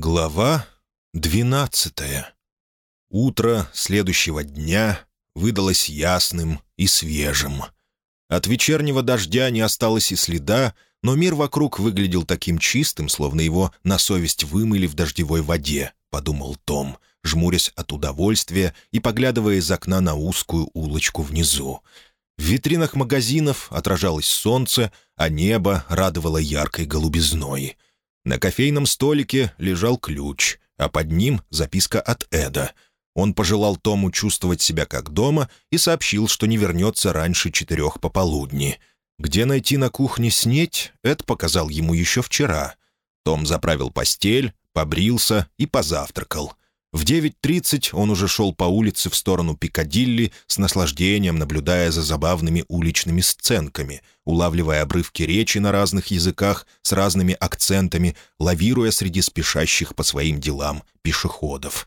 Глава двенадцатая. Утро следующего дня выдалось ясным и свежим. От вечернего дождя не осталось и следа, но мир вокруг выглядел таким чистым, словно его на совесть вымыли в дождевой воде, — подумал Том, жмурясь от удовольствия и поглядывая из окна на узкую улочку внизу. В витринах магазинов отражалось солнце, а небо радовало яркой голубизной — на кофейном столике лежал ключ, а под ним записка от Эда. Он пожелал Тому чувствовать себя как дома и сообщил, что не вернется раньше четырех пополудни. Где найти на кухне снеть, Эд показал ему еще вчера. Том заправил постель, побрился и позавтракал. В 9.30 он уже шел по улице в сторону Пикадилли с наслаждением, наблюдая за забавными уличными сценками, улавливая обрывки речи на разных языках с разными акцентами, лавируя среди спешащих по своим делам пешеходов.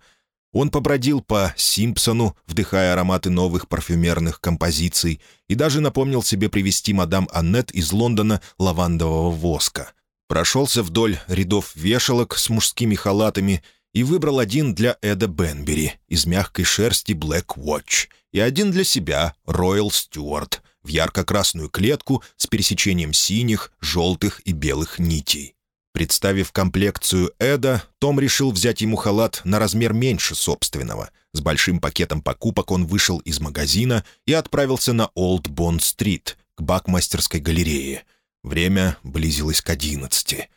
Он побродил по Симпсону, вдыхая ароматы новых парфюмерных композиций, и даже напомнил себе привезти мадам Аннет из Лондона лавандового воска. Прошелся вдоль рядов вешалок с мужскими халатами — и выбрал один для Эда Бенбери из мягкой шерсти Black Watch и один для себя Royal Stewart в ярко-красную клетку с пересечением синих, желтых и белых нитей. Представив комплекцию Эда, Том решил взять ему халат на размер меньше собственного. С большим пакетом покупок он вышел из магазина и отправился на Олд Бонд-стрит, к Бакмастерской галерее. Время близилось к одиннадцати.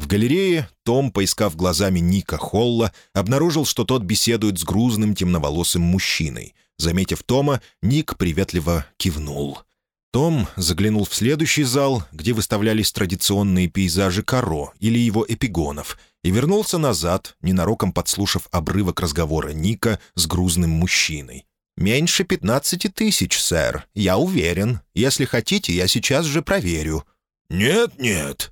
В галерее Том, поискав глазами Ника Холла, обнаружил, что тот беседует с грузным темноволосым мужчиной. Заметив Тома, Ник приветливо кивнул. Том заглянул в следующий зал, где выставлялись традиционные пейзажи Каро или его эпигонов, и вернулся назад, ненароком подслушав обрывок разговора Ника с грузным мужчиной. «Меньше пятнадцати тысяч, сэр, я уверен. Если хотите, я сейчас же проверю». «Нет-нет»,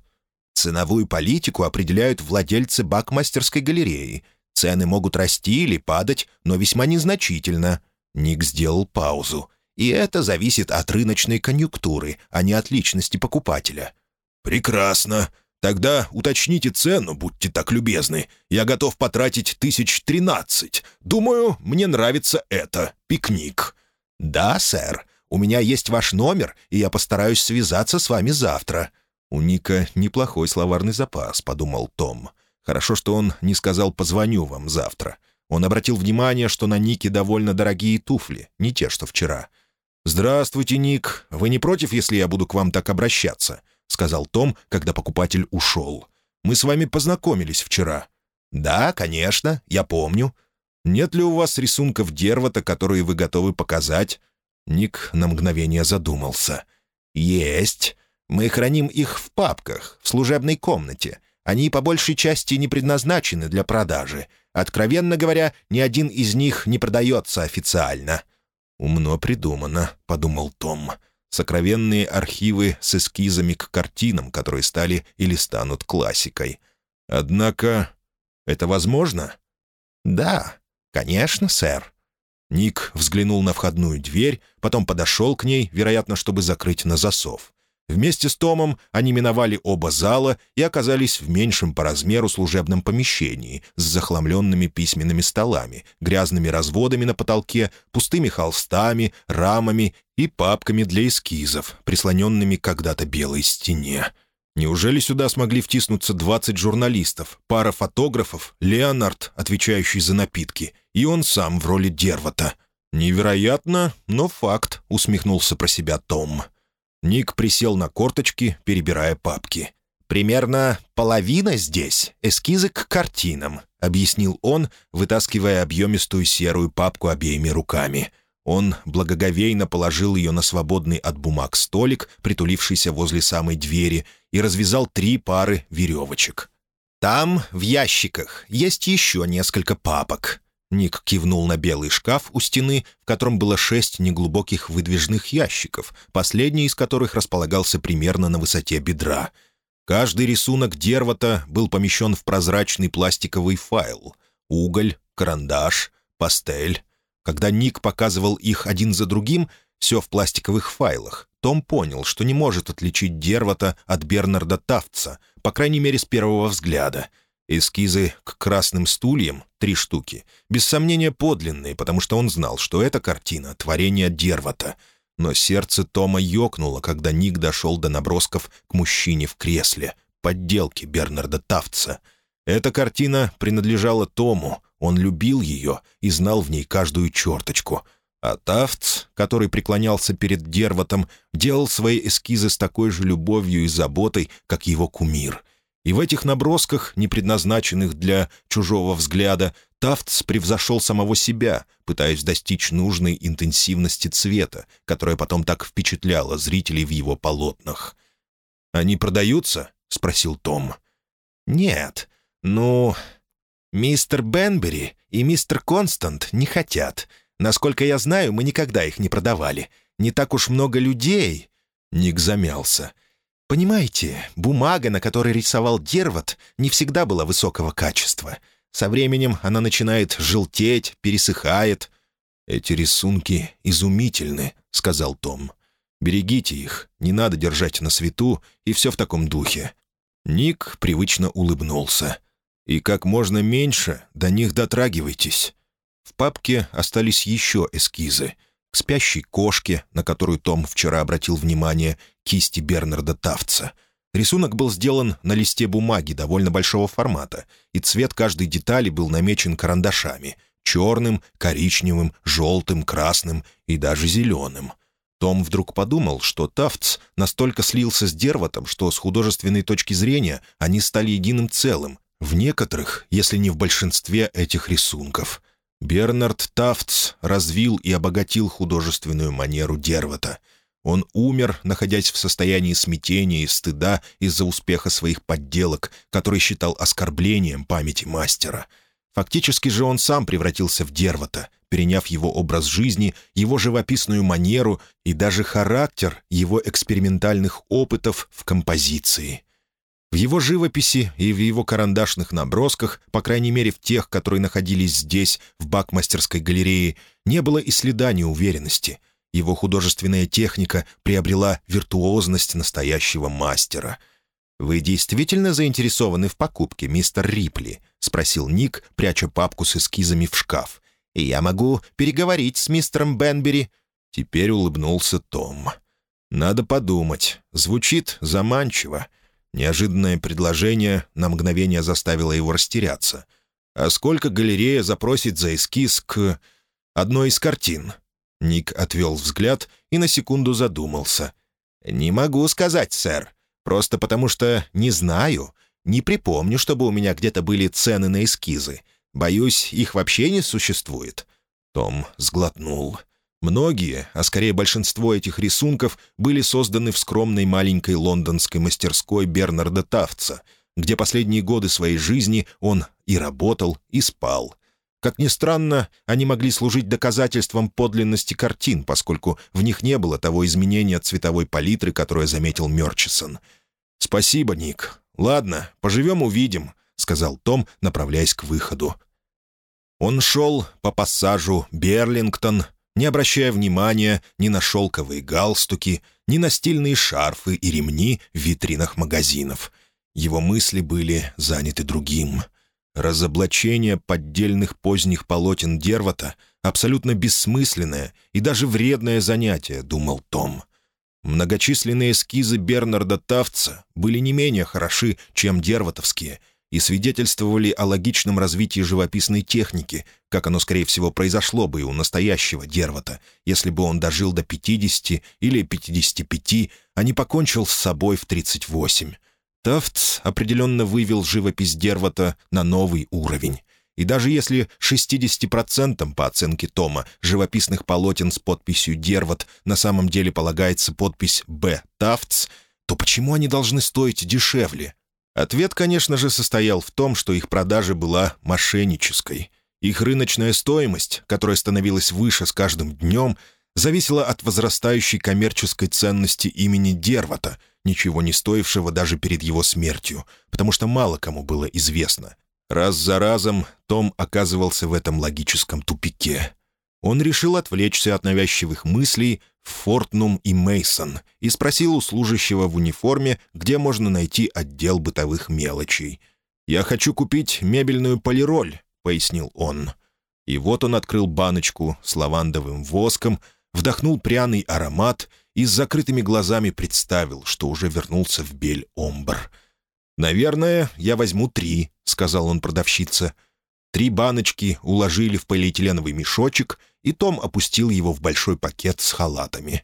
Ценовую политику определяют владельцы бакмастерской галереи. Цены могут расти или падать, но весьма незначительно. Ник сделал паузу. И это зависит от рыночной конъюнктуры, а не от личности покупателя. «Прекрасно. Тогда уточните цену, будьте так любезны. Я готов потратить тысяч тринадцать. Думаю, мне нравится это. Пикник». «Да, сэр. У меня есть ваш номер, и я постараюсь связаться с вами завтра». «У Ника неплохой словарный запас», — подумал Том. «Хорошо, что он не сказал «позвоню вам завтра». Он обратил внимание, что на Нике довольно дорогие туфли, не те, что вчера. «Здравствуйте, Ник. Вы не против, если я буду к вам так обращаться?» — сказал Том, когда покупатель ушел. «Мы с вами познакомились вчера». «Да, конечно, я помню. Нет ли у вас рисунков Дервата, которые вы готовы показать?» Ник на мгновение задумался. «Есть. Мы храним их в папках, в служебной комнате. Они по большей части не предназначены для продажи. Откровенно говоря, ни один из них не продается официально». «Умно придумано», — подумал Том. «Сокровенные архивы с эскизами к картинам, которые стали или станут классикой. Однако, это возможно?» «Да, конечно, сэр». Ник взглянул на входную дверь, потом подошел к ней, вероятно, чтобы закрыть на засов. Вместе с Томом они миновали оба зала и оказались в меньшем по размеру служебном помещении с захламленными письменными столами, грязными разводами на потолке, пустыми холстами, рамами и папками для эскизов, прислоненными когда-то белой стене. Неужели сюда смогли втиснуться 20 журналистов, пара фотографов, Леонард, отвечающий за напитки, и он сам в роли Дервата? «Невероятно, но факт», — усмехнулся про себя Том. Ник присел на корточки, перебирая папки. «Примерно половина здесь — эскизы к картинам», — объяснил он, вытаскивая объемистую серую папку обеими руками. Он благоговейно положил ее на свободный от бумаг столик, притулившийся возле самой двери, и развязал три пары веревочек. «Там, в ящиках, есть еще несколько папок. Ник кивнул на белый шкаф у стены, в котором было шесть неглубоких выдвижных ящиков, последний из которых располагался примерно на высоте бедра. Каждый рисунок Дервата был помещен в прозрачный пластиковый файл. Уголь, карандаш, пастель. Когда Ник показывал их один за другим, все в пластиковых файлах, том понял, что не может отличить Дервата от Бернарда Тафтса, по крайней мере, с первого взгляда — Эскизы к красным стульям, три штуки, без сомнения подлинные, потому что он знал, что эта картина — творение Дервата. Но сердце Тома ёкнуло, когда Ник дошел до набросков к мужчине в кресле, подделки Бернарда Тафтса. Эта картина принадлежала Тому, он любил ее и знал в ней каждую черточку — а Тафтс, который преклонялся перед Дерватом, делал свои эскизы с такой же любовью и заботой, как его кумир. И в этих набросках, не предназначенных для чужого взгляда, Тафтс превзошел самого себя, пытаясь достичь нужной интенсивности цвета, которая потом так впечатляла зрителей в его полотнах. «Они продаются?» — спросил Том. «Нет. Ну, мистер Бенбери и мистер Констант не хотят. Насколько я знаю, мы никогда их не продавали. Не так уж много людей». Ник замялся. «Понимаете, бумага, на которой рисовал Дерват, не всегда была высокого качества. Со временем она начинает желтеть, пересыхает». «Эти рисунки изумительны», — сказал Том. «Берегите их, не надо держать на свету, и все в таком духе». Ник привычно улыбнулся. «И как можно меньше до них дотрагивайтесь. В папке остались еще эскизы. К спящей кошке, на которую Том вчера обратил внимание, кисти Бернарда Тафтса. Рисунок был сделан на листе бумаги довольно большого формата, и цвет каждой детали был намечен карандашами — черным, коричневым, желтым, красным и даже зеленым. Том вдруг подумал, что Тафтс настолько слился с Дерватом, что с художественной точки зрения они стали единым целым, в некоторых, если не в большинстве этих рисунков. Бернард Тафтс развил и обогатил художественную манеру Дервата. Он умер, находясь в состоянии смятения и стыда из-за успеха своих подделок, который считал оскорблением памяти мастера. Фактически же он сам превратился в Дервата, переняв его образ жизни, его живописную манеру и даже характер его экспериментальных опытов в композиции. В его живописи и в его карандашных набросках, по крайней мере в тех, которые находились здесь, в Бакмастерской галерее, не было и следа неуверенности. Его художественная техника приобрела виртуозность настоящего мастера. «Вы действительно заинтересованы в покупке, мистер Рипли?» — спросил Ник, пряча папку с эскизами в шкаф. «И я могу переговорить с мистером Бенбери». Теперь улыбнулся Том. «Надо подумать. Звучит заманчиво». Неожиданное предложение на мгновение заставило его растеряться. «А сколько галерея запросит за эскиз к одной из картин?» Ник отвел взгляд и на секунду задумался. «Не могу сказать, сэр. Просто потому что не знаю. Не припомню, чтобы у меня где-то были цены на эскизы. Боюсь, их вообще не существует». Том сглотнул. Многие, а скорее большинство этих рисунков были созданы в скромной маленькой лондонской мастерской Бернарда Тафтса, где последние годы своей жизни он и работал, и спал. Как ни странно, они могли служить доказательством подлинности картин, поскольку в них не было того изменения цветовой палитры, которое заметил Мёрчисон. «Спасибо, Ник. Ладно, поживем-увидим», — сказал Том, направляясь к выходу. Он шел по пассажу Берлингтон, не обращая внимания ни на шелковые галстуки, ни на стильные шарфы и ремни в витринах магазинов. Его мысли были заняты другим. Разоблачение поддельных поздних полотен Дервата — абсолютно бессмысленное и даже вредное занятие, думал Том. Многочисленные эскизы Бернарда Тафтса были не менее хороши, чем дерватовские, и свидетельствовали о логичном развитии живописной техники, как оно, скорее всего, произошло бы и у настоящего Дервата, если бы он дожил до 50 или 55, а не покончил с собой в 38. Тафтс определенно вывел живопись Дервата на новый уровень. И даже если 60% по оценке Тома живописных полотен с подписью «Дерват» на самом деле полагается подпись «Б. Тафтс», то почему они должны стоить дешевле? Ответ, конечно же, состоял в том, что их продажа была мошеннической. Их рыночная стоимость, которая становилась выше с каждым днем, зависела от возрастающей коммерческой ценности имени Дервата, ничего не стоившего даже перед его смертью, потому что мало кому было известно. Раз за разом Том оказывался в этом логическом тупике. Он решил отвлечься от навязчивых мыслей в Фортнум и Мейсон и спросил у служащего в униформе, где можно найти отдел бытовых мелочей. «Я хочу купить мебельную полироль», — пояснил он. И вот он открыл баночку с лавандовым воском, вдохнул пряный аромат и с закрытыми глазами представил, что уже вернулся в Бель-Омбр. «Наверное, я возьму три», — сказал он продавщице. Три баночки уложили в полиэтиленовый мешочек, и Том опустил его в большой пакет с халатами.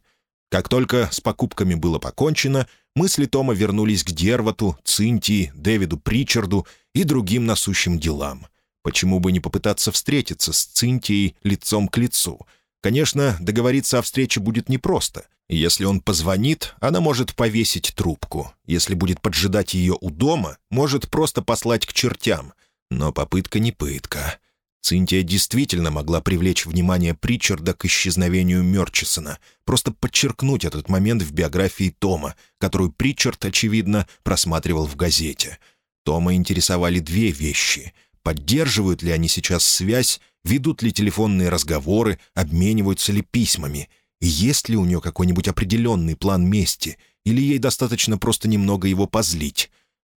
Как только с покупками было покончено, мысли Тома вернулись к Дервату, Цинтии, Дэвиду Причарду и другим насущим делам. Почему бы не попытаться встретиться с Цинтией лицом к лицу? Конечно, договориться о встрече будет непросто. Если он позвонит, она может повесить трубку. Если будет поджидать ее у дома, может просто послать к чертям. Но попытка не пытка. Цинтия действительно могла привлечь внимание Причарда к исчезновению Мерчисона, просто подчеркнуть этот момент в биографии Тома, которую Причард, очевидно, просматривал в газете. Тома интересовали две вещи. Поддерживают ли они сейчас связь, ведут ли телефонные разговоры, обмениваются ли письмами, есть ли у нее какой-нибудь определенный план мести, или ей достаточно просто немного его позлить.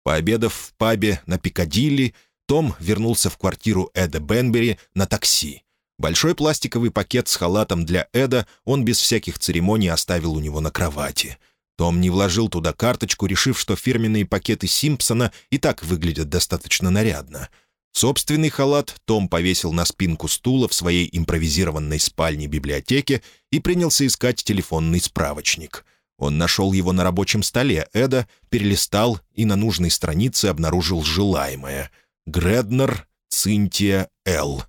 Пообедав в пабе на Пикадилли, том вернулся в квартиру Эда Бенбери на такси. Большой пластиковый пакет с халатом для Эда он без всяких церемоний оставил у него на кровати. Том не вложил туда карточку, решив, что фирменные пакеты Симпсона и так выглядят достаточно нарядно. Собственный халат Том повесил на спинку стула в своей импровизированной спальне-библиотеке и принялся искать телефонный справочник. Он нашел его на рабочем столе Эда, перелистал и на нужной странице обнаружил желаемое — Греднер, Цинтия, Л.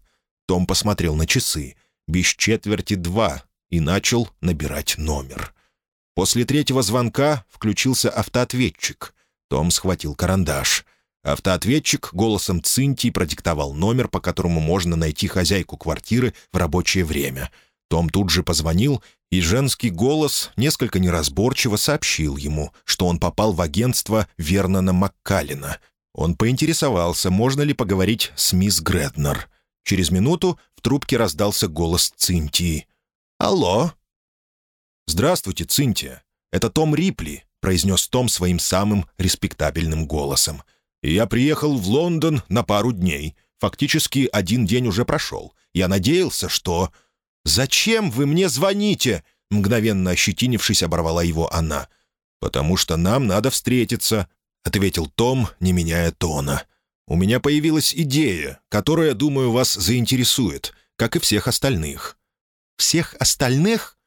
Том посмотрел на часы. Без четверти два. И начал набирать номер. После третьего звонка включился автоответчик. Том схватил карандаш. Автоответчик голосом Цинтии продиктовал номер, по которому можно найти хозяйку квартиры в рабочее время. Том тут же позвонил, и женский голос несколько неразборчиво сообщил ему, что он попал в агентство Вернона Маккалина, он поинтересовался, можно ли поговорить с мисс Греднер. Через минуту в трубке раздался голос Цинтии. «Алло?» «Здравствуйте, Цинтия. Это Том Рипли», — произнес Том своим самым респектабельным голосом. «Я приехал в Лондон на пару дней. Фактически один день уже прошел. Я надеялся, что...» «Зачем вы мне звоните?» Мгновенно ощетинившись, оборвала его она. «Потому что нам надо встретиться», ответил Том, не меняя тона. «У меня появилась идея, которая, думаю, вас заинтересует, как и всех остальных». «Всех остальных?»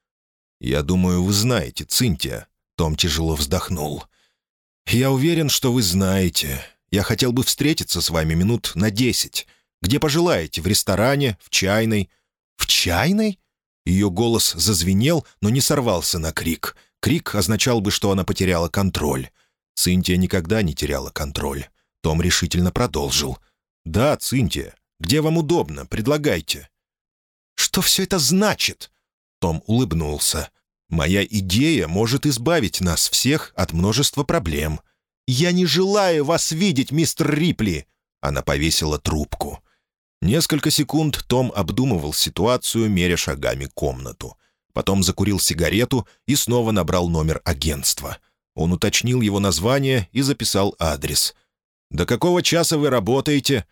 «Я думаю, вы знаете, Цинтия», — Том тяжело вздохнул. «Я уверен, что вы знаете. Я хотел бы встретиться с вами минут на десять. Где пожелаете, в ресторане, в чайной». «В чайной?» Ее голос зазвенел, но не сорвался на крик. Крик означал бы, что она потеряла контроль. Цинтия никогда не теряла контроль. Том решительно продолжил. «Да, Цинтия, где вам удобно, предлагайте». «Что все это значит?» Том улыбнулся. «Моя идея может избавить нас всех от множества проблем». «Я не желаю вас видеть, мистер Рипли!» Она повесила трубку. Несколько секунд Том обдумывал ситуацию, меря шагами комнату. Потом закурил сигарету и снова набрал номер агентства — он уточнил его название и записал адрес. «До какого часа вы работаете?»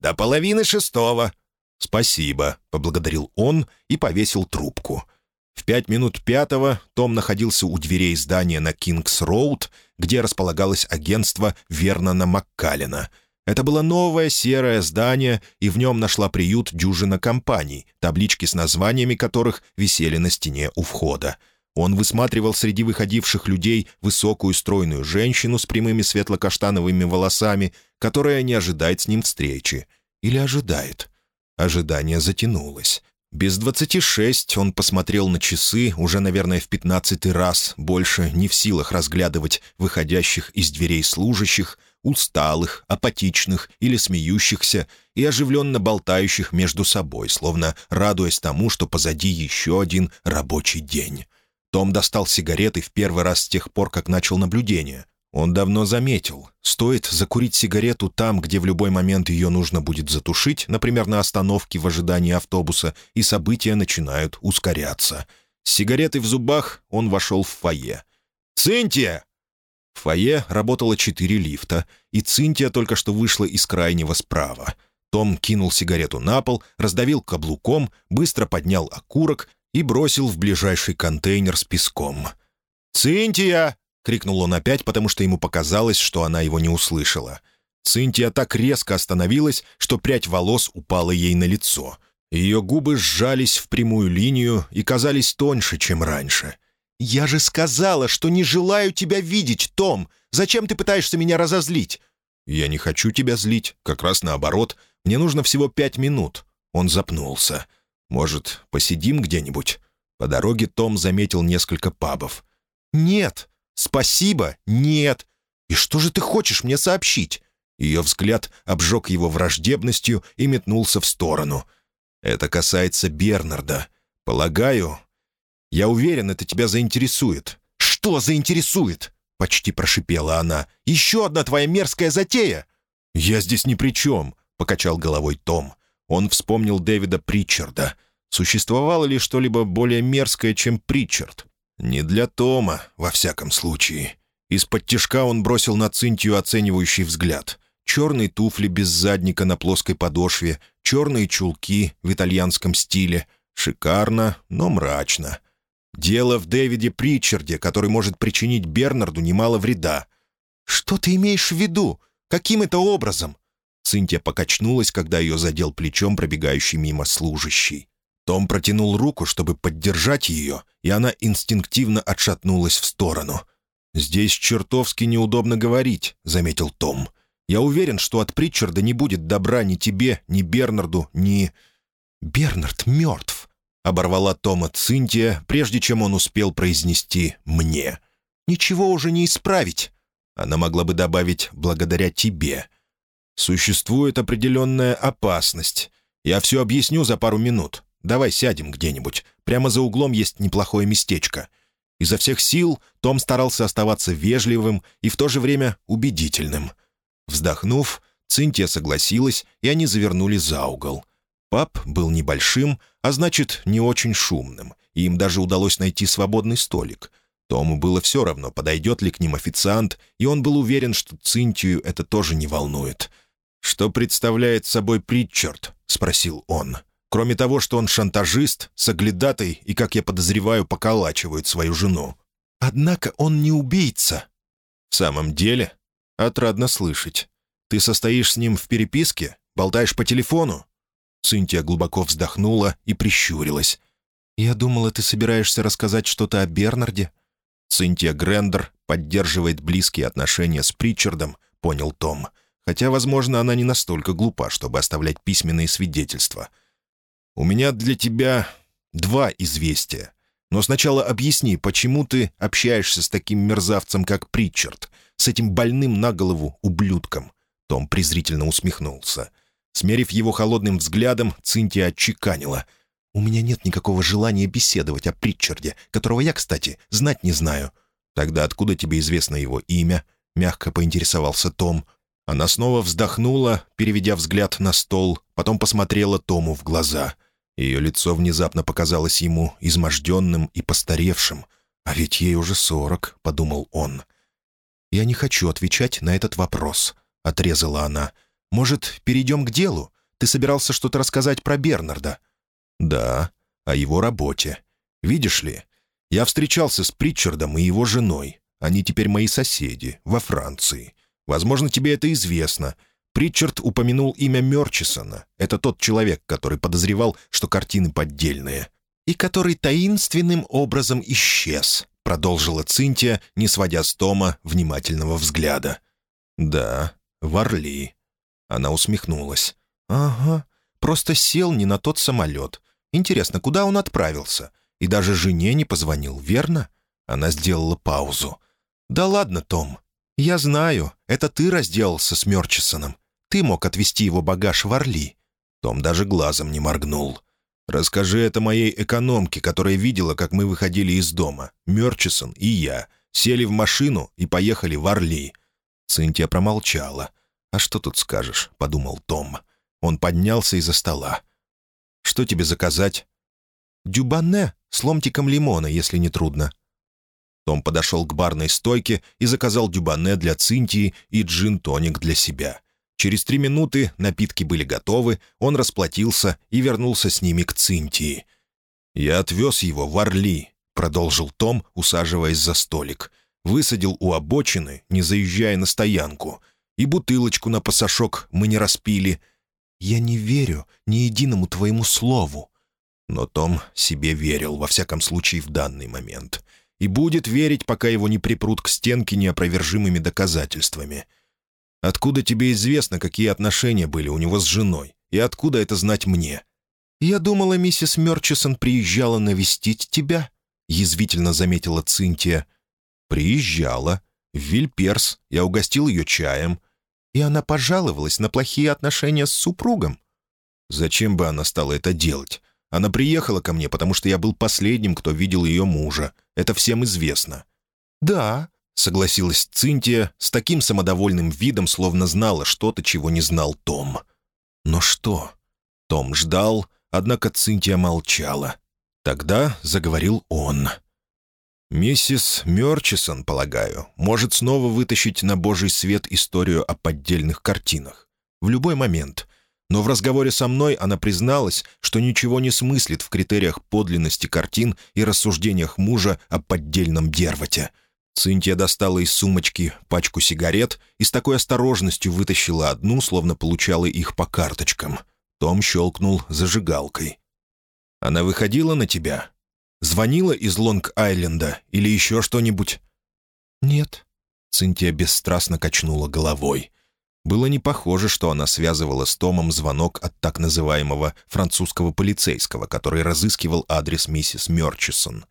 «До половины шестого». «Спасибо», — поблагодарил он и повесил трубку. В пять минут пятого Том находился у дверей здания на Кингс-Роуд, где располагалось агентство Вернона Маккалина. Это было новое серое здание, и в нем нашла приют дюжина компаний, таблички с названиями которых висели на стене у входа. Он высматривал среди выходивших людей высокую стройную женщину с прямыми светло-каштановыми волосами, которая не ожидает с ним встречи. Или ожидает. Ожидание затянулось. Без двадцати шесть он посмотрел на часы, уже, наверное, в пятнадцатый раз, больше не в силах разглядывать выходящих из дверей служащих, усталых, апатичных или смеющихся и оживленно болтающих между собой, словно радуясь тому, что позади еще один рабочий день. Том достал сигареты в первый раз с тех пор, как начал наблюдение. Он давно заметил, стоит закурить сигарету там, где в любой момент ее нужно будет затушить, например, на остановке в ожидании автобуса, и события начинают ускоряться. С сигаретой в зубах он вошел в фойе. «Цинтия!» В фойе работало четыре лифта, и Цинтия только что вышла из крайнего справа. Том кинул сигарету на пол, раздавил каблуком, быстро поднял окурок и бросил в ближайший контейнер с песком. «Цинтия!» — крикнул он опять, потому что ему показалось, что она его не услышала. Цинтия так резко остановилась, что прядь волос упала ей на лицо. Ее губы сжались в прямую линию и казались тоньше, чем раньше. «Я же сказала, что не желаю тебя видеть, Том! Зачем ты пытаешься меня разозлить?» «Я не хочу тебя злить, как раз наоборот. Мне нужно всего пять минут». Он запнулся. «Может, посидим где-нибудь?» По дороге Том заметил несколько пабов. «Нет! Спасибо! Нет! И что же ты хочешь мне сообщить?» Ее взгляд обжег его враждебностью и метнулся в сторону. «Это касается Бернарда. Полагаю...» «Я уверен, это тебя заинтересует». «Что заинтересует?» — почти прошипела она. «Еще одна твоя мерзкая затея!» «Я здесь ни при чем», — покачал головой Том. Он вспомнил Дэвида Притчарда. Существовало ли что-либо более мерзкое, чем Притчард? Не для Тома, во всяком случае. Из-под тишка он бросил на Цинтию оценивающий взгляд черные туфли без задника на плоской подошве, черные чулки в итальянском стиле. Шикарно, но мрачно. Дело в Дэвиде Причарде, который может причинить Бернарду немало вреда. «Что ты имеешь в виду? Каким это образом?» Цинтия покачнулась, когда ее задел плечом пробегающий мимо служащий. Том протянул руку, чтобы поддержать ее, и она инстинктивно отшатнулась в сторону. «Здесь чертовски неудобно говорить», — заметил Том. Я уверен, что от Притчарда не будет добра ни тебе, ни Бернарду, ни...» «Бернард мертв», — оборвала Тома Цинтия, прежде чем он успел произнести «мне». «Ничего уже не исправить». Она могла бы добавить «благодаря тебе». «Существует определенная опасность. Я все объясню за пару минут. Давай сядем где-нибудь. Прямо за углом есть неплохое местечко». Изо всех сил Том старался оставаться вежливым и в то же время убедительным — Вздохнув, Цинтия согласилась, и они завернули за угол. Паб был небольшим, а значит, не очень шумным, и им даже удалось найти свободный столик. Тому было все равно, подойдет ли к ним официант, и он был уверен, что Цинтию это тоже не волнует. «Что представляет собой Притчард?» — спросил он. «Кроме того, что он шантажист, соглядатай и, как я подозреваю, поколачивает свою жену». «Однако он не убийца». «В самом деле?» «Отрадно слышать. Ты состоишь с ним в переписке? Болтаешь по телефону?» Цинтия глубоко вздохнула и прищурилась. «Я думала, ты собираешься рассказать что-то о Бернарде?» Цинтия Грендер поддерживает близкие отношения с Причардом, понял Том. Хотя, возможно, она не настолько глупа, чтобы оставлять письменные свидетельства. «У меня для тебя два известия. Но сначала объясни, почему ты общаешься с таким мерзавцем, как Причард с этим больным на голову ублюдком». Том презрительно усмехнулся. Смерив его холодным взглядом, Цинтия отчеканила. «У меня нет никакого желания беседовать о Притчарде, которого я, кстати, знать не знаю». «Тогда откуда тебе известно его имя?» — мягко поинтересовался Том. Она снова вздохнула, переведя взгляд на стол, потом посмотрела Тому в глаза. Ее лицо внезапно показалось ему изможденным и постаревшим. «А ведь ей уже сорок», — подумал он. «Я не хочу отвечать на этот вопрос», — отрезала она. «Может, перейдем к делу? Ты собирался что-то рассказать про Бернарда?» «Да, о его работе. Видишь ли, я встречался с Притчардом и его женой. Они теперь мои соседи, во Франции. Возможно, тебе это известно. Притчард упомянул имя Мерчисона. Это тот человек, который подозревал, что картины поддельные. И который таинственным образом исчез. — продолжила Цинтия, не сводя с Тома внимательного взгляда. «Да, в Орли». Она усмехнулась. «Ага, просто сел не на тот самолет. Интересно, куда он отправился? И даже жене не позвонил, верно?» Она сделала паузу. «Да ладно, Том. Я знаю, это ты разделался с Мерчисоном. Ты мог отвезти его багаж в Орли». Том даже глазом не моргнул. Расскажи это моей экономке, которая видела, как мы выходили из дома. Мерчисон и я. Сели в машину и поехали в Орли». Цинтия промолчала. «А что тут скажешь?» — подумал Том. Он поднялся из-за стола. «Что тебе заказать?» «Дюбанне с ломтиком лимона, если не трудно». Том подошел к барной стойке и заказал дюбане для Цинтии и джин-тоник для себя. Через три минуты напитки были готовы, он расплатился и вернулся с ними к Цинтии. «Я отвез его в Орли», — продолжил Том, усаживаясь за столик. «Высадил у обочины, не заезжая на стоянку. И бутылочку на пасашок мы не распили. Я не верю ни единому твоему слову». Но Том себе верил, во всяком случае, в данный момент — и будет верить, пока его не припрут к стенке неопровержимыми доказательствами. Откуда тебе известно, какие отношения были у него с женой, и откуда это знать мне? Я думала, миссис Мерчисон приезжала навестить тебя, язвительно заметила Цинтия. Приезжала. В Вильперс. Я угостил ее чаем. И она пожаловалась на плохие отношения с супругом. Зачем бы она стала это делать? Она приехала ко мне, потому что я был последним, кто видел ее мужа. Это всем известно». «Да», — согласилась Цинтия с таким самодовольным видом, словно знала что-то, чего не знал Том. «Но что?» Том ждал, однако Цинтия молчала. Тогда заговорил он. «Миссис Мёрчисон, полагаю, может снова вытащить на божий свет историю о поддельных картинах. В любой момент. Но в разговоре со мной она призналась, что ничего не смыслит в критериях подлинности картин и рассуждениях мужа о поддельном дервате. Цинтия достала из сумочки пачку сигарет и с такой осторожностью вытащила одну, словно получала их по карточкам. Том щелкнул зажигалкой. «Она выходила на тебя? Звонила из Лонг-Айленда или еще что-нибудь?» «Нет». Цинтия бесстрастно качнула головой. Было не похоже, что она связывала с Томом звонок от так называемого французского полицейского, который разыскивал адрес миссис Мерчисон.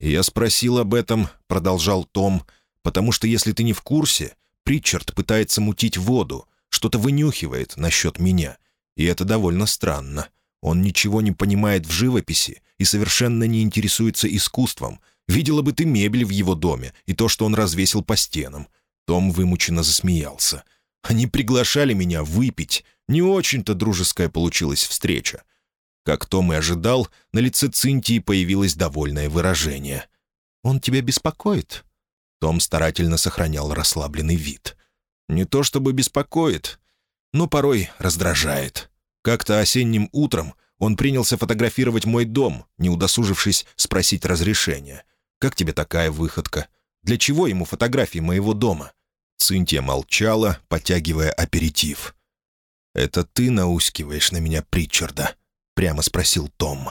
«Я спросил об этом», — продолжал Том, «потому что, если ты не в курсе, Притчард пытается мутить воду, что-то вынюхивает насчет меня, и это довольно странно. Он ничего не понимает в живописи и совершенно не интересуется искусством. Видела бы ты мебель в его доме и то, что он развесил по стенам». Том вымученно засмеялся. — они приглашали меня выпить. Не очень-то дружеская получилась встреча. Как Том и ожидал, на лице Цинтии появилось довольное выражение. «Он тебя беспокоит?» Том старательно сохранял расслабленный вид. «Не то чтобы беспокоит, но порой раздражает. Как-то осенним утром он принялся фотографировать мой дом, не удосужившись спросить разрешения. «Как тебе такая выходка? Для чего ему фотографии моего дома? Цинтия молчала, потягивая аперитив. «Это ты наускиваешь на меня Притчарда?» — прямо спросил Том.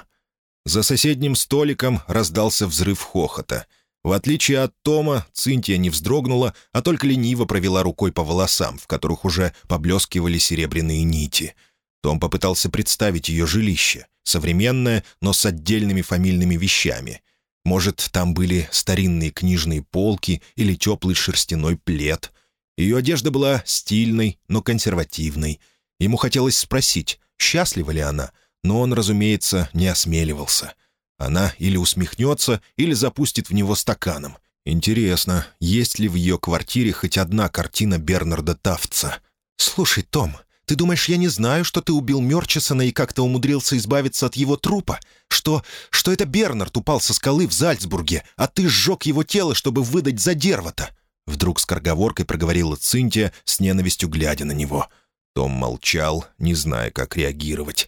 За соседним столиком раздался взрыв хохота. В отличие от Тома, Цинтия не вздрогнула, а только лениво провела рукой по волосам, в которых уже поблескивали серебряные нити. Том попытался представить ее жилище, современное, но с отдельными фамильными вещами. Может, там были старинные книжные полки или теплый шерстяной плед. Ее одежда была стильной, но консервативной. Ему хотелось спросить, счастлива ли она, но он, разумеется, не осмеливался. Она или усмехнется, или запустит в него стаканом. Интересно, есть ли в ее квартире хоть одна картина Бернарда Тафтса? «Слушай, Том, ты думаешь, я не знаю, что ты убил Мерчисона и как-то умудрился избавиться от его трупа? Что, что это Бернард упал со скалы в Зальцбурге, а ты сжег его тело, чтобы выдать за Дервата?» Вдруг с корговоркой проговорила Цинтия, с ненавистью глядя на него. Том молчал, не зная, как реагировать.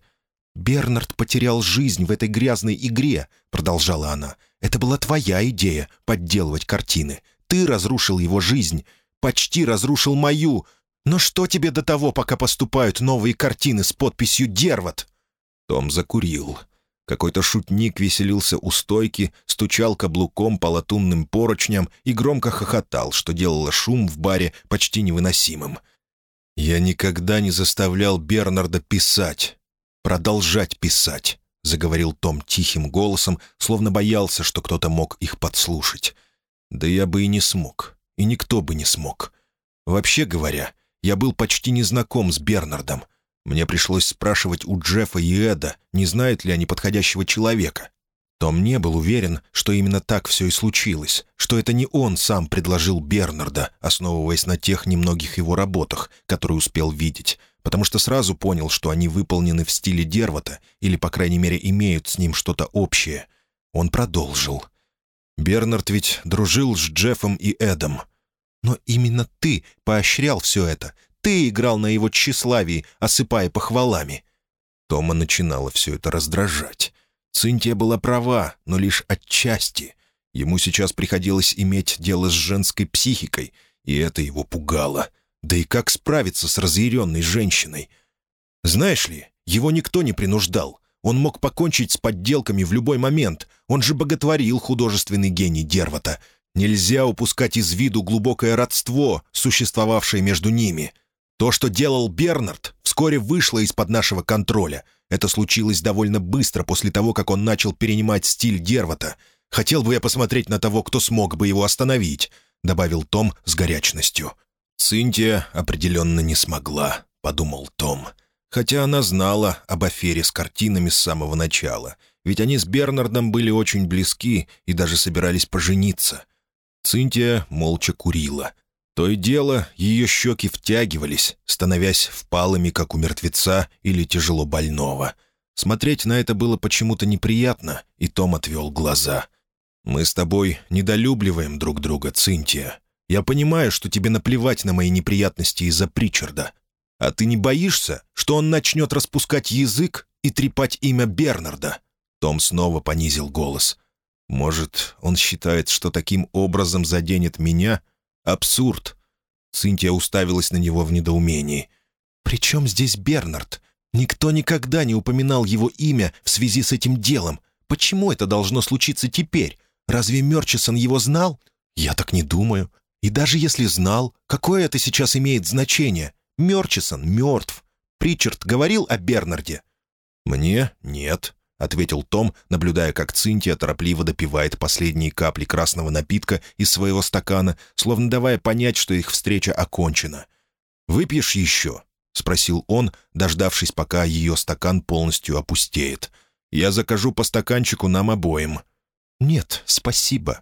«Бернард потерял жизнь в этой грязной игре», — продолжала она. «Это была твоя идея — подделывать картины. Ты разрушил его жизнь, почти разрушил мою. Но что тебе до того, пока поступают новые картины с подписью «Дерват»?» Том закурил. Какой-то шутник веселился у стойки, стучал каблуком по латунным поручням и громко хохотал, что делало шум в баре почти невыносимым. «Я никогда не заставлял Бернарда писать, продолжать писать», — заговорил Том тихим голосом, словно боялся, что кто-то мог их подслушать. «Да я бы и не смог, и никто бы не смог. Вообще говоря, я был почти незнаком с Бернардом, мне пришлось спрашивать у Джеффа и Эда, не знают ли они подходящего человека. Том не был уверен, что именно так все и случилось, что это не он сам предложил Бернарда, основываясь на тех немногих его работах, которые успел видеть, потому что сразу понял, что они выполнены в стиле Дервата или, по крайней мере, имеют с ним что-то общее. Он продолжил. Бернард ведь дружил с Джеффом и Эдом. Но именно ты поощрял все это. Ты играл на его тщеславии, осыпая похвалами. Тома начинало все это раздражать. Цинтия была права, но лишь отчасти. Ему сейчас приходилось иметь дело с женской психикой, и это его пугало. Да и как справиться с разъяренной женщиной? Знаешь ли, его никто не принуждал. Он мог покончить с подделками в любой момент. Он же боготворил художественный гений Дервата. Нельзя упускать из виду глубокое родство, существовавшее между ними. То, что делал Бернард, вскоре вышло из-под нашего контроля. Это случилось довольно быстро после того, как он начал перенимать стиль Дервата. Хотел бы я посмотреть на того, кто смог бы его остановить», — добавил Том с горячностью. «Цинтия определенно не смогла», — подумал Том. Хотя она знала об афере с картинами с самого начала, ведь они с Бернардом были очень близки и даже собирались пожениться. Цинтия молча курила. То и дело, ее щеки втягивались, становясь впалыми, как у мертвеца или тяжело больного. Смотреть на это было почему-то неприятно, и Том отвел глаза. «Мы с тобой недолюбливаем друг друга, Цинтия. Я понимаю, что тебе наплевать на мои неприятности из-за Причарда. А ты не боишься, что он начнет распускать язык и трепать имя Бернарда?» Том снова понизил голос. «Может, он считает, что таким образом заденет меня? Абсурд!» Цинтия уставилась на него в недоумении. «При чем здесь Бернард? Никто никогда не упоминал его имя в связи с этим делом. Почему это должно случиться теперь? Разве Мерчисон его знал? Я так не думаю. И даже если знал, какое это сейчас имеет значение? Мерчисон мертв. Причард говорил о Бернарде?» «Мне нет», — ответил Том, наблюдая, как Цинтия торопливо допивает последние капли красного напитка из своего стакана, словно давая понять, что их встреча окончена. «Выпьешь еще?» — спросил он, дождавшись, пока ее стакан полностью опустеет. «Я закажу по стаканчику нам обоим». «Нет, спасибо».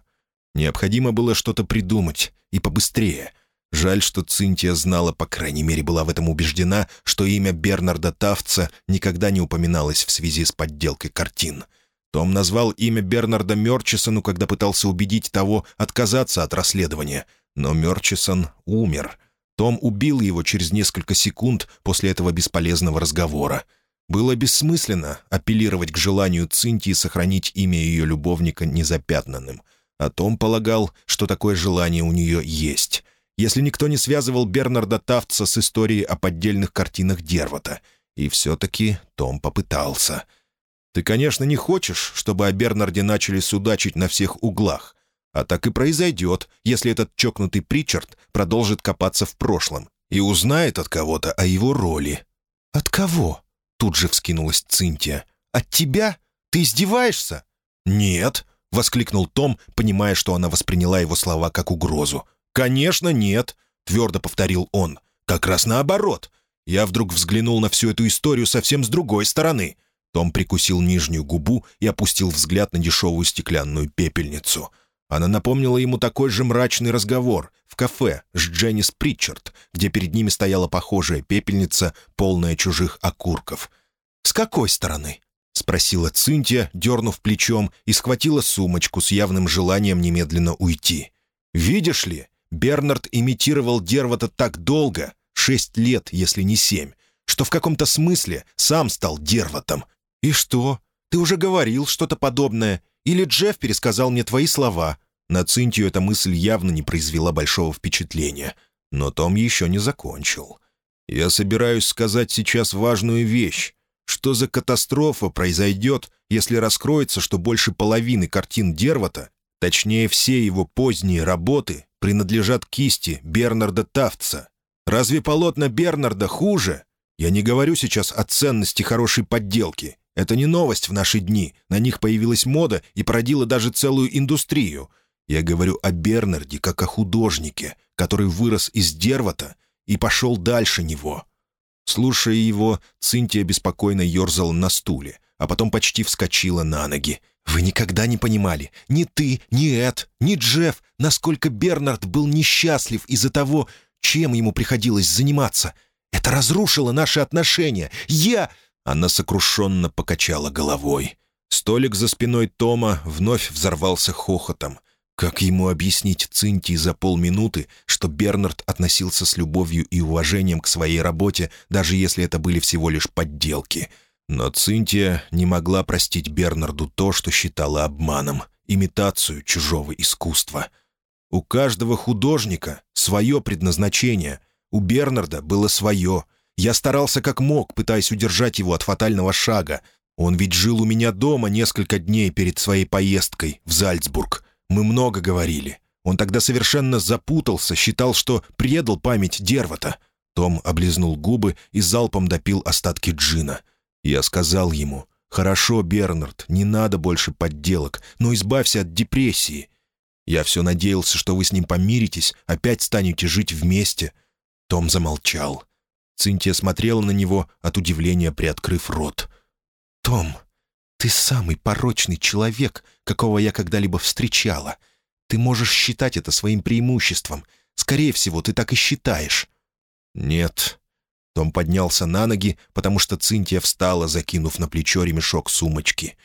Необходимо было что-то придумать, и побыстрее — Жаль, что Цинтия знала, по крайней мере, была в этом убеждена, что имя Бернарда Тавца никогда не упоминалось в связи с подделкой картин. Том назвал имя Бернарда Мерчисону, когда пытался убедить того отказаться от расследования. Но Мерчисон умер. Том убил его через несколько секунд после этого бесполезного разговора. Было бессмысленно апеллировать к желанию Цинтии сохранить имя ее любовника незапятнанным. А Том полагал, что такое желание у нее есть если никто не связывал Бернарда Тафтса с историей о поддельных картинах Дервата. И все-таки Том попытался. «Ты, конечно, не хочешь, чтобы о Бернарде начали судачить на всех углах. А так и произойдет, если этот чокнутый Причард продолжит копаться в прошлом и узнает от кого-то о его роли». «От кого?» — тут же вскинулась Цинтия. «От тебя? Ты издеваешься?» «Нет», — воскликнул Том, понимая, что она восприняла его слова как угрозу. «Конечно, нет», — твердо повторил он. «Как раз наоборот. Я вдруг взглянул на всю эту историю совсем с другой стороны». Том прикусил нижнюю губу и опустил взгляд на дешевую стеклянную пепельницу. Она напомнила ему такой же мрачный разговор в кафе с Дженнис Притчард, где перед ними стояла похожая пепельница, полная чужих окурков. «С какой стороны?» — спросила Цинтия, дернув плечом, и схватила сумочку с явным желанием немедленно уйти. «Видишь ли, Бернард имитировал Дервата так долго, шесть лет, если не семь, что в каком-то смысле сам стал Дерватом. И что? Ты уже говорил что-то подобное? Или Джефф пересказал мне твои слова?» На Цинтию эта мысль явно не произвела большого впечатления. Но Том еще не закончил. «Я собираюсь сказать сейчас важную вещь. Что за катастрофа произойдет, если раскроется, что больше половины картин Дервата, точнее все его поздние работы, принадлежат кисти Бернарда Тафтса. Разве полотна Бернарда хуже? Я не говорю сейчас о ценности хорошей подделки. Это не новость в наши дни. На них появилась мода и породила даже целую индустрию. Я говорю о Бернарде как о художнике, который вырос из Дервата и пошел дальше него. Слушая его, Цинтия беспокойно ерзала на стуле, а потом почти вскочила на ноги. Вы никогда не понимали, ни ты, ни Эд, ни Джефф, насколько Бернард был несчастлив из-за того, чем ему приходилось заниматься. Это разрушило наши отношения. Я...» Она сокрушенно покачала головой. Столик за спиной Тома вновь взорвался хохотом. Как ему объяснить Цинтии за полминуты, что Бернард относился с любовью и уважением к своей работе, даже если это были всего лишь подделки? Но Цинтия не могла простить Бернарду то, что считала обманом, имитацию чужого искусства. У каждого художника свое предназначение. У Бернарда было свое. Я старался как мог, пытаясь удержать его от фатального шага. Он ведь жил у меня дома несколько дней перед своей поездкой в Зальцбург. Мы много говорили. Он тогда совершенно запутался, считал, что предал память Дервата. Том облизнул губы и залпом допил остатки джина. Я сказал ему, «Хорошо, Бернард, не надо больше подделок, но избавься от депрессии. Я все надеялся, что вы с ним помиритесь, опять станете жить вместе». Том замолчал. Цинтия смотрела на него, от удивления приоткрыв рот. «Том, ты самый порочный человек, какого я когда-либо встречала. Ты можешь считать это своим преимуществом. Скорее всего, ты так и считаешь». «Нет». Том поднялся на ноги, потому что Цинтия встала, закинув на плечо ремешок сумочки.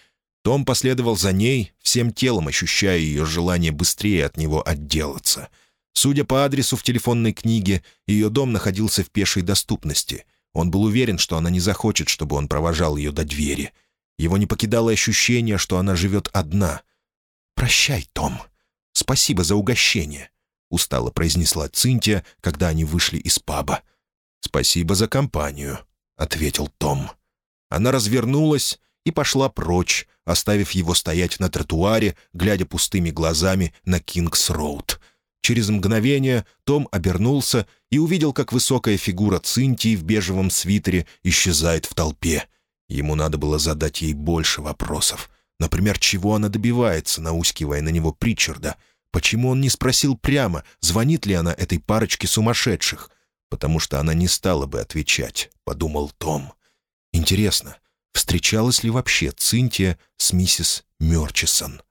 Том последовал за ней, всем телом ощущая ее желание быстрее от него отделаться. Судя по адресу в телефонной книге, ее дом находился в пешей доступности. Он был уверен, что она не захочет, чтобы он провожал ее до двери — его не покидало ощущение, что она живет одна. «Прощай, Том. Спасибо за угощение», — устало произнесла Цинтия, когда они вышли из паба. «Спасибо за компанию», — ответил Том. Она развернулась и пошла прочь, оставив его стоять на тротуаре, глядя пустыми глазами на Кингс-Роуд. Через мгновение Том обернулся и увидел, как высокая фигура Цинтии в бежевом свитере исчезает в толпе. Ему надо было задать ей больше вопросов. Например, чего она добивается, наускивая на него Причарда? Почему он не спросил прямо, звонит ли она этой парочке сумасшедших? Потому что она не стала бы отвечать, — подумал Том. Интересно, встречалась ли вообще Цинтия с миссис Мерчисон?